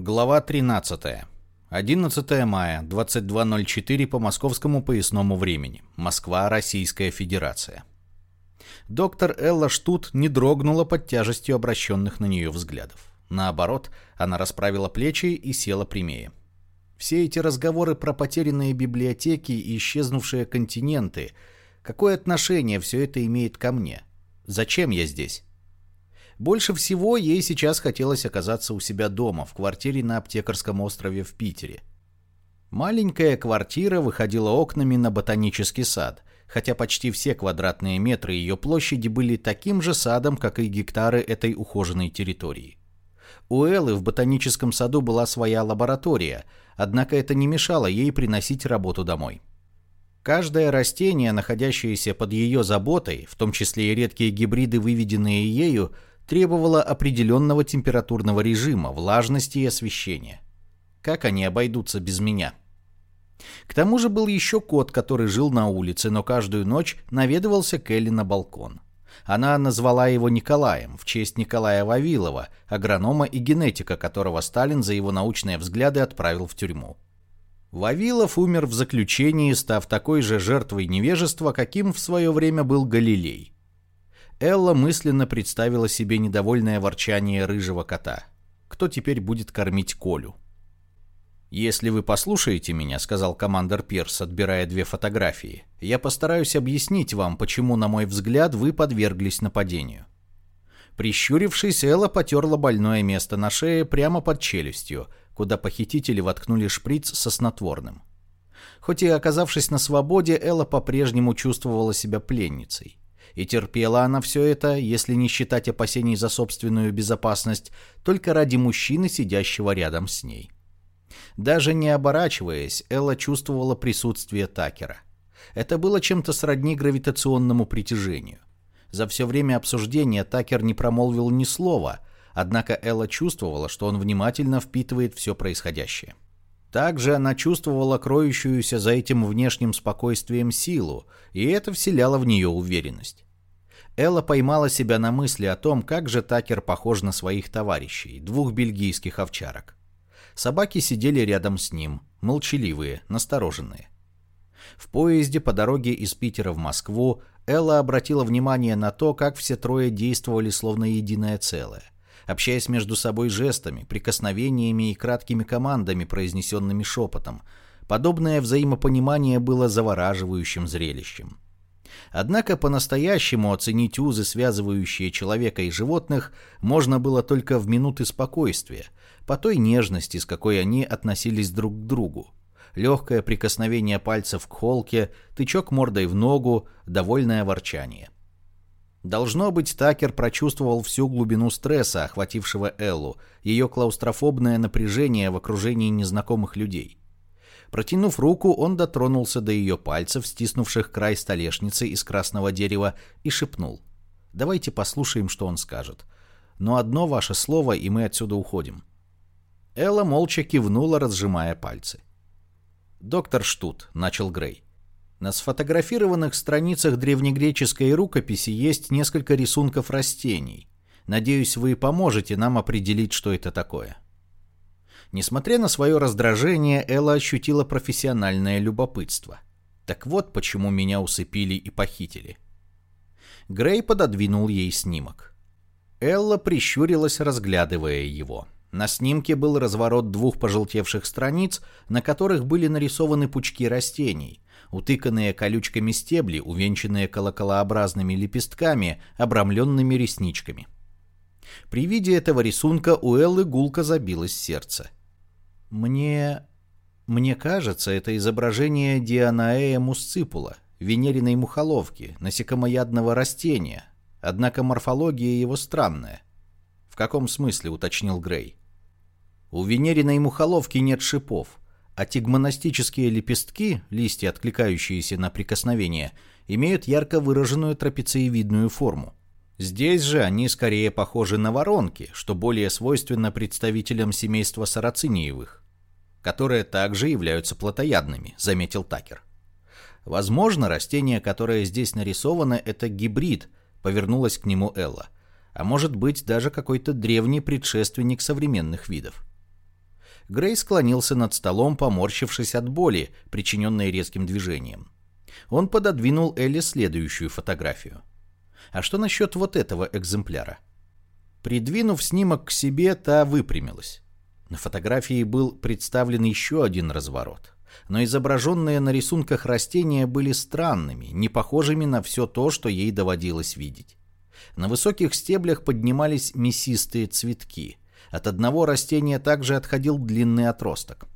Глава 13. 11 мая, 22.04 по московскому поясному времени. Москва, Российская Федерация. Доктор Элла Штут не дрогнула под тяжестью обращенных на нее взглядов. Наоборот, она расправила плечи и села прямее. Все эти разговоры про потерянные библиотеки и исчезнувшие континенты, какое отношение все это имеет ко мне? Зачем я здесь? Больше всего ей сейчас хотелось оказаться у себя дома, в квартире на Аптекарском острове в Питере. Маленькая квартира выходила окнами на ботанический сад, хотя почти все квадратные метры ее площади были таким же садом, как и гектары этой ухоженной территории. У Эллы в ботаническом саду была своя лаборатория, однако это не мешало ей приносить работу домой. Каждое растение, находящееся под ее заботой, в том числе и редкие гибриды, выведенные ею, требовала определенного температурного режима, влажности и освещения. Как они обойдутся без меня? К тому же был еще кот, который жил на улице, но каждую ночь наведывался к Элли на балкон. Она назвала его Николаем в честь Николая Вавилова, агронома и генетика, которого Сталин за его научные взгляды отправил в тюрьму. Вавилов умер в заключении, став такой же жертвой невежества, каким в свое время был Галилей. Элла мысленно представила себе недовольное ворчание рыжего кота. Кто теперь будет кормить Колю? «Если вы послушаете меня», — сказал командир Пирс, отбирая две фотографии, «я постараюсь объяснить вам, почему, на мой взгляд, вы подверглись нападению». Прищурившись, Элла потерла больное место на шее прямо под челюстью, куда похитители воткнули шприц со снотворным. Хоть и оказавшись на свободе, Элла по-прежнему чувствовала себя пленницей. И терпела она все это, если не считать опасений за собственную безопасность, только ради мужчины, сидящего рядом с ней. Даже не оборачиваясь, Элла чувствовала присутствие Такера. Это было чем-то сродни гравитационному притяжению. За все время обсуждения Такер не промолвил ни слова, однако Элла чувствовала, что он внимательно впитывает все происходящее. Также она чувствовала кроющуюся за этим внешним спокойствием силу, и это вселяло в нее уверенность. Элла поймала себя на мысли о том, как же Такер похож на своих товарищей, двух бельгийских овчарок. Собаки сидели рядом с ним, молчаливые, настороженные. В поезде по дороге из Питера в Москву Элла обратила внимание на то, как все трое действовали словно единое целое общаясь между собой жестами, прикосновениями и краткими командами, произнесенными шепотом. Подобное взаимопонимание было завораживающим зрелищем. Однако по-настоящему оценить узы, связывающие человека и животных, можно было только в минуты спокойствия, по той нежности, с какой они относились друг к другу. Легкое прикосновение пальцев к холке, тычок мордой в ногу, довольное ворчание – Должно быть, Такер прочувствовал всю глубину стресса, охватившего Эллу, ее клаустрофобное напряжение в окружении незнакомых людей. Протянув руку, он дотронулся до ее пальцев, стиснувших край столешницы из красного дерева, и шепнул. «Давайте послушаем, что он скажет. Но одно ваше слово, и мы отсюда уходим». Элла молча кивнула, разжимая пальцы. «Доктор Штут», — начал Грей, на сфотографированных страницах древнегреческой рукописи есть несколько рисунков растений. Надеюсь, вы поможете нам определить, что это такое. Несмотря на свое раздражение, Элла ощутила профессиональное любопытство. Так вот, почему меня усыпили и похитили. Грей пододвинул ей снимок. Элла прищурилась, разглядывая его. На снимке был разворот двух пожелтевших страниц, на которых были нарисованы пучки растений – утыканные колючками стебли, увенчанные колоколообразными лепестками, обрамленными ресничками. При виде этого рисунка у Эллы гулко забилось сердце. «Мне... мне кажется, это изображение Дианаэя мусципула, венериной мухоловки, насекомоядного растения, однако морфология его странная». «В каком смысле?» — уточнил Грей. «У венериной мухоловки нет шипов» а тигмонастические лепестки, листья, откликающиеся на прикосновение, имеют ярко выраженную трапециевидную форму. Здесь же они скорее похожи на воронки, что более свойственно представителям семейства сарациниевых, которые также являются плотоядными, заметил Такер. Возможно, растение, которое здесь нарисовано, это гибрид, повернулась к нему Элла, а может быть даже какой-то древний предшественник современных видов. Грей склонился над столом, поморщившись от боли, причиненной резким движением. Он пододвинул Элли следующую фотографию. А что насчет вот этого экземпляра? Придвинув снимок к себе, та выпрямилась. На фотографии был представлен еще один разворот. Но изображенные на рисунках растения были странными, не похожими на все то, что ей доводилось видеть. На высоких стеблях поднимались мясистые цветки. От одного растения также отходил длинный отросток.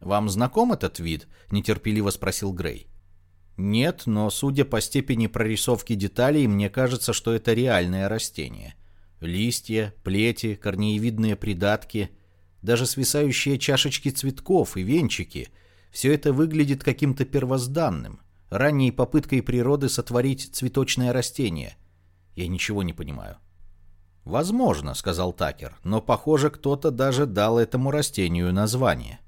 «Вам знаком этот вид?» – нетерпеливо спросил Грей. «Нет, но судя по степени прорисовки деталей, мне кажется, что это реальное растение. Листья, плети, корнеевидные придатки, даже свисающие чашечки цветков и венчики – все это выглядит каким-то первозданным, ранней попыткой природы сотворить цветочное растение. Я ничего не понимаю. «Возможно», — сказал Такер, — «но, похоже, кто-то даже дал этому растению название».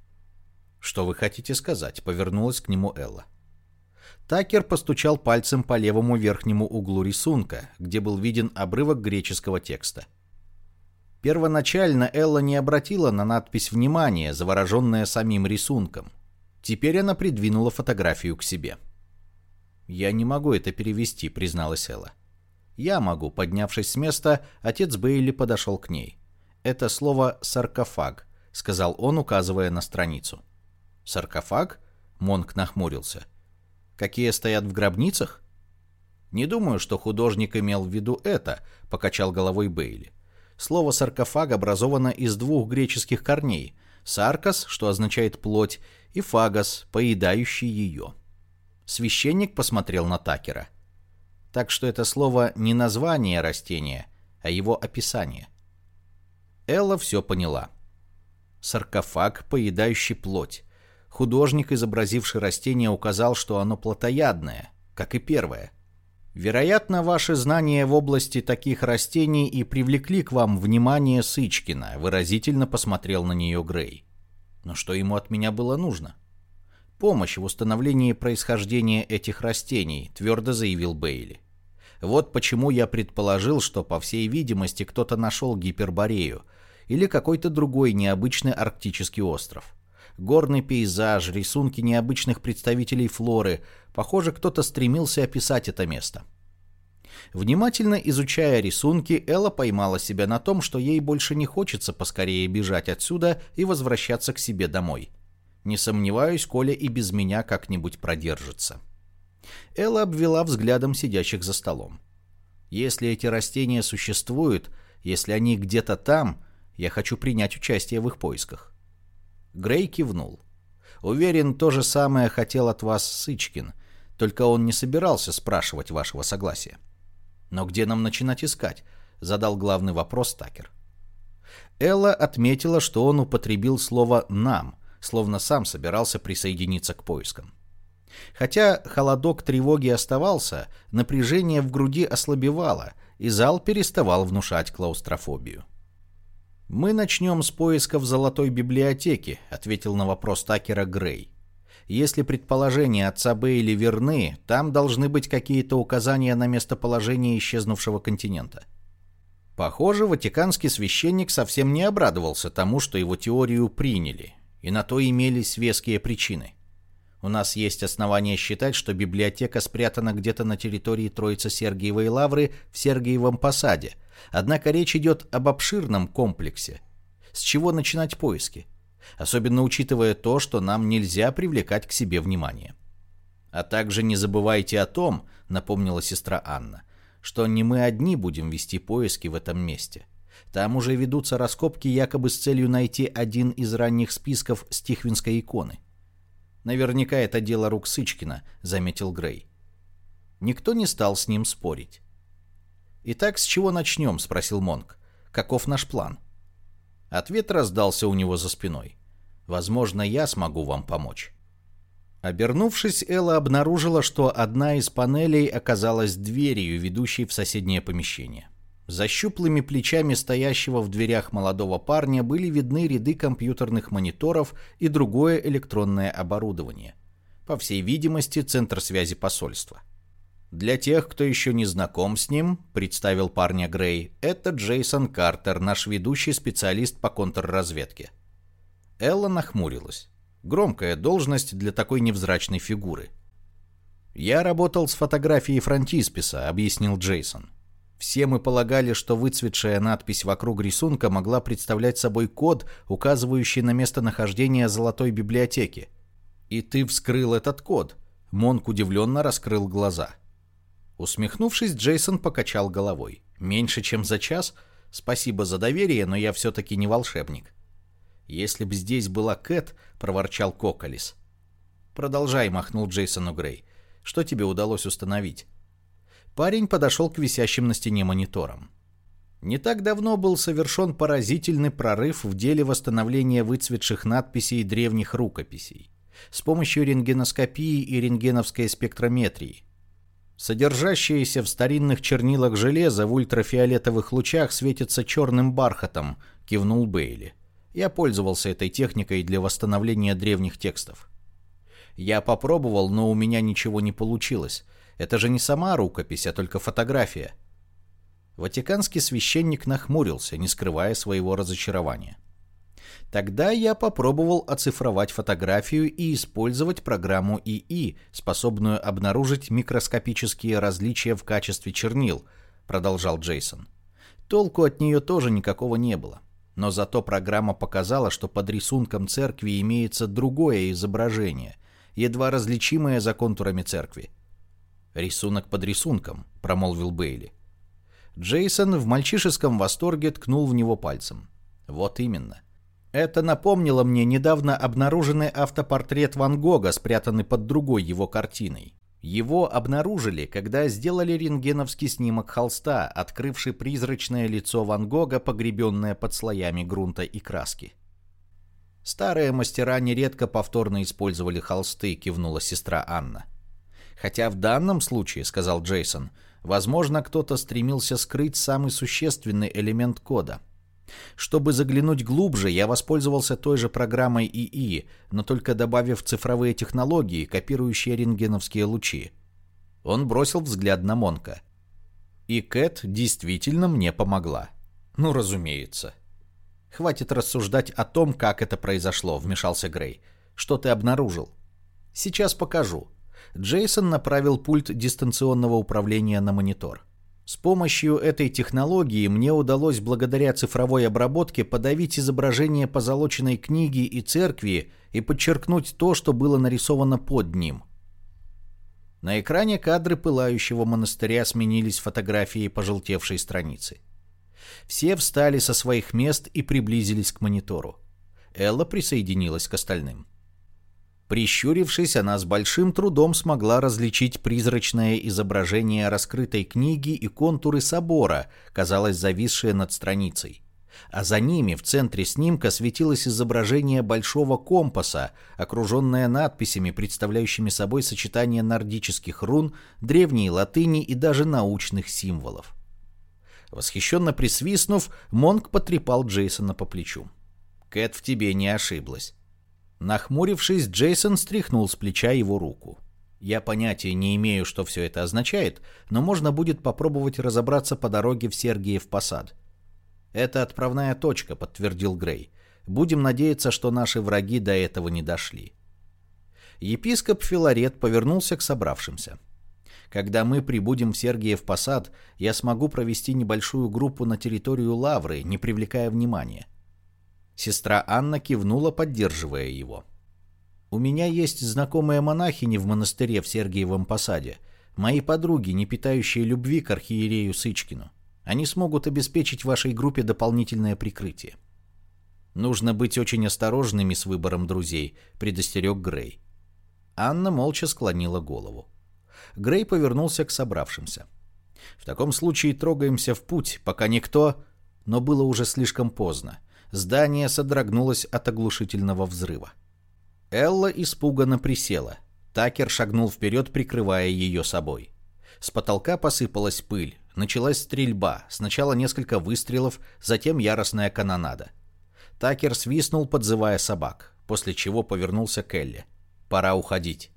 «Что вы хотите сказать?» — повернулась к нему Элла. Такер постучал пальцем по левому верхнему углу рисунка, где был виден обрывок греческого текста. Первоначально Элла не обратила на надпись внимания, завороженная самим рисунком. Теперь она придвинула фотографию к себе. «Я не могу это перевести», — призналась Элла. «Я могу». Поднявшись с места, отец Бейли подошел к ней. «Это слово «саркофаг», — сказал он, указывая на страницу. «Саркофаг?» — Монк нахмурился. «Какие стоят в гробницах?» «Не думаю, что художник имел в виду это», — покачал головой Бейли. Слово «саркофаг» образовано из двух греческих корней — «саркос», что означает «плоть», и фагос, поедающий ее. Священник посмотрел на Такера. Так что это слово не название растения, а его описание. Элла все поняла. Саркофаг, поедающий плоть. Художник, изобразивший растение, указал, что оно плотоядное, как и первое. Вероятно, ваши знания в области таких растений и привлекли к вам внимание Сычкина, выразительно посмотрел на нее Грей. Но что ему от меня было нужно? Помощь в установлении происхождения этих растений, твердо заявил Бейли. Вот почему я предположил, что, по всей видимости, кто-то нашел Гиперборею или какой-то другой необычный арктический остров. Горный пейзаж, рисунки необычных представителей флоры. Похоже, кто-то стремился описать это место. Внимательно изучая рисунки, Элла поймала себя на том, что ей больше не хочется поскорее бежать отсюда и возвращаться к себе домой. Не сомневаюсь, Коля и без меня как-нибудь продержится. Элла обвела взглядом сидящих за столом. Если эти растения существуют, если они где-то там, я хочу принять участие в их поисках. Грей кивнул. Уверен, то же самое хотел от вас Сычкин, только он не собирался спрашивать вашего согласия. Но где нам начинать искать? Задал главный вопрос Такер. Элла отметила, что он употребил слово «нам», словно сам собирался присоединиться к поискам. Хотя холодок тревоги оставался, напряжение в груди ослабевало, и зал переставал внушать клаустрофобию. «Мы начнем с поисков золотой библиотеки», — ответил на вопрос Такера Грей. Если предположения отца Бейли верны, там должны быть какие-то указания на местоположение исчезнувшего континента. Похоже, ватиканский священник совсем не обрадовался тому, что его теорию приняли, и на то имелись веские причины. У нас есть основания считать, что библиотека спрятана где-то на территории Троицы-Сергиевой Лавры в Сергиевом Посаде, однако речь идет об обширном комплексе. С чего начинать поиски? особенно учитывая то, что нам нельзя привлекать к себе внимание. А также не забывайте о том, напомнила сестра Анна, что не мы одни будем вести поиски в этом месте. Там уже ведутся раскопки якобы с целью найти один из ранних списков стихвинской иконы. Наверняка это дело рук Сычкина, заметил Грей. Никто не стал с ним спорить. «Итак, с чего начнем?» — спросил Монк. «Каков наш план?» Ответ раздался у него за спиной. «Возможно, я смогу вам помочь». Обернувшись, Элла обнаружила, что одна из панелей оказалась дверью, ведущей в соседнее помещение. За щуплыми плечами стоящего в дверях молодого парня были видны ряды компьютерных мониторов и другое электронное оборудование. По всей видимости, центр связи посольства. Для тех, кто еще не знаком с ним, представил парня Грей, это Джейсон Картер, наш ведущий специалист по контрразведке. Элла нахмурилась. Громкая должность для такой невзрачной фигуры. «Я работал с фотографией фронтисписа», — объяснил Джейсон. «Все мы полагали, что выцветшая надпись вокруг рисунка могла представлять собой код, указывающий на местонахождение золотой библиотеки. И ты вскрыл этот код». Монк удивленно раскрыл глаза. Усмехнувшись, Джейсон покачал головой. «Меньше, чем за час? Спасибо за доверие, но я все-таки не волшебник». «Если б здесь была Кэт», — проворчал Коколис. «Продолжай», — махнул Джейсону Грей. «Что тебе удалось установить?» Парень подошел к висящим на стене мониторам. Не так давно был совершен поразительный прорыв в деле восстановления выцветших надписей древних рукописей с помощью рентгеноскопии и рентгеновской спектрометрии. Содержащееся в старинных чернилах железо в ультрафиолетовых лучах светится черным бархатом, кивнул Бейли. Я пользовался этой техникой для восстановления древних текстов. Я попробовал, но у меня ничего не получилось. Это же не сама рукопись, а только фотография. Ватиканский священник нахмурился, не скрывая своего разочарования. Тогда я попробовал оцифровать фотографию и использовать программу ИИ, способную обнаружить микроскопические различия в качестве чернил, продолжал Джейсон. Толку от нее тоже никакого не было. Но зато программа показала, что под рисунком церкви имеется другое изображение, едва различимое за контурами церкви. «Рисунок под рисунком», — промолвил Бейли. Джейсон в мальчишеском восторге ткнул в него пальцем. «Вот именно. Это напомнило мне недавно обнаруженный автопортрет Ван Гога, спрятанный под другой его картиной. Его обнаружили, когда сделали рентгеновский снимок холста, открывший призрачное лицо Ван Гога, погребенное под слоями грунта и краски. «Старые мастера нередко повторно использовали холсты», — кивнула сестра Анна. «Хотя в данном случае, — сказал Джейсон, — возможно, кто-то стремился скрыть самый существенный элемент кода — чтобы заглянуть глубже, я воспользовался той же программой ИИ, но только добавив цифровые технологии, копирующие рентгеновские лучи. Он бросил взгляд на Монка. И Кэт действительно мне помогла. Ну, разумеется. Хватит рассуждать о том, как это произошло, вмешался Грей. Что ты обнаружил? Сейчас покажу. Джейсон направил пульт дистанционного управления на монитор. С помощью этой технологии мне удалось благодаря цифровой обработке подавить изображение позолоченной книги и церкви и подчеркнуть то, что было нарисовано под ним. На экране кадры пылающего монастыря сменились фотографией пожелтевшей страницы. Все встали со своих мест и приблизились к монитору. Элла присоединилась к остальным. Прищурившись, она с большим трудом смогла различить призрачное изображение раскрытой книги и контуры собора, казалось, зависшие над страницей. А за ними в центре снимка светилось изображение большого компаса, окруженное надписями, представляющими собой сочетание нордических рун, древней латыни и даже научных символов. Восхищенно присвистнув, Монк потрепал Джейсона по плечу. «Кэт в тебе не ошиблась. Нахмурившись, Джейсон стряхнул с плеча его руку. Я понятия не имею, что все это означает, но можно будет попробовать разобраться по дороге в Сергиев Посад. «Это отправная точка», — подтвердил Грей. «Будем надеяться, что наши враги до этого не дошли». Епископ Филарет повернулся к собравшимся. «Когда мы прибудем в Сергиев Посад, я смогу провести небольшую группу на территорию Лавры, не привлекая внимания. Сестра Анна кивнула, поддерживая его. «У меня есть знакомые монахини в монастыре в Сергиевом Посаде. Мои подруги, не питающие любви к архиерею Сычкину. Они смогут обеспечить вашей группе дополнительное прикрытие». «Нужно быть очень осторожными с выбором друзей», — предостерег Грей. Анна молча склонила голову. Грей повернулся к собравшимся. «В таком случае трогаемся в путь, пока никто...» Но было уже слишком поздно. Здание содрогнулось от оглушительного взрыва. Элла испуганно присела. Такер шагнул вперед, прикрывая ее собой. С потолка посыпалась пыль. Началась стрельба. Сначала несколько выстрелов, затем яростная канонада. Такер свистнул, подзывая собак, после чего повернулся к Элле. «Пора уходить».